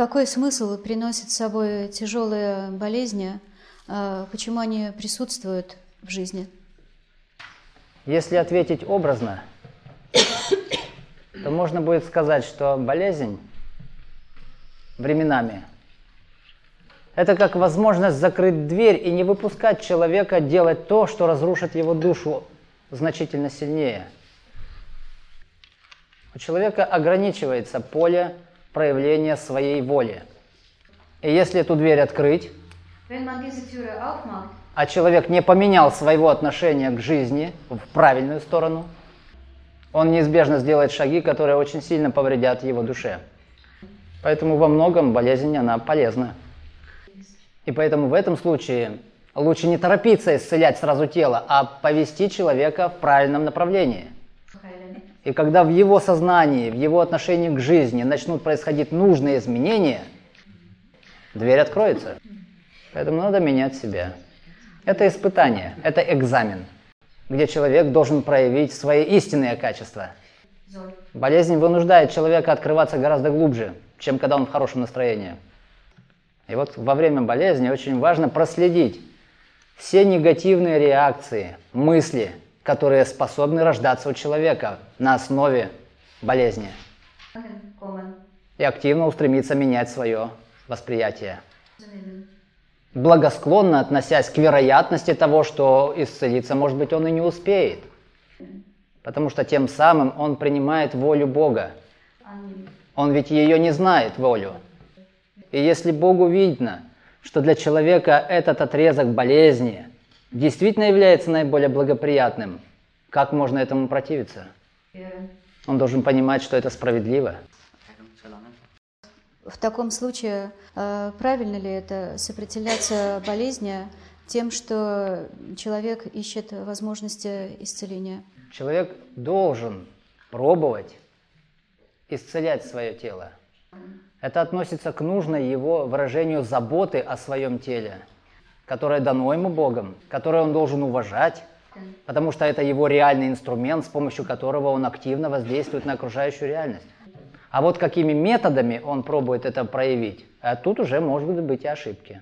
Какой смысл приносит с собой тяжелые болезни? А Почему они присутствуют в жизни? Если ответить образно, то можно будет сказать, что болезнь временами это как возможность закрыть дверь и не выпускать человека делать то, что разрушит его душу значительно сильнее. У человека ограничивается поле проявления своей воли. И если эту дверь открыть, а человек не поменял своего отношения к жизни в правильную сторону, он неизбежно сделает шаги, которые очень сильно повредят его душе. Поэтому во многом болезнь, она полезна. И поэтому в этом случае лучше не торопиться исцелять сразу тело, а повести человека в правильном направлении. И когда в его сознании, в его отношении к жизни начнут происходить нужные изменения, дверь откроется. Поэтому надо менять себя. Это испытание, это экзамен, где человек должен проявить свои истинные качества. Болезнь вынуждает человека открываться гораздо глубже, чем когда он в хорошем настроении. И вот во время болезни очень важно проследить все негативные реакции, мысли, которые способны рождаться у человека на основе болезни. И активно устремиться менять свое восприятие. Благосклонно относясь к вероятности того, что исцелиться, может быть, он и не успеет. Потому что тем самым он принимает волю Бога. Он ведь ее не знает, волю. И если Богу видно, что для человека этот отрезок болезни действительно является наиболее благоприятным, как можно этому противиться? Он должен понимать, что это справедливо. В таком случае э, правильно ли это сопротивляться болезни тем, что человек ищет возможности исцеления? Человек должен пробовать исцелять свое тело. Это относится к нужной его выражению заботы о своем теле, которое дано ему Богом, которое он должен уважать, потому что это его реальный инструмент, с помощью которого он активно воздействует на окружающую реальность. А вот какими методами он пробует это проявить, а тут уже может быть и ошибки.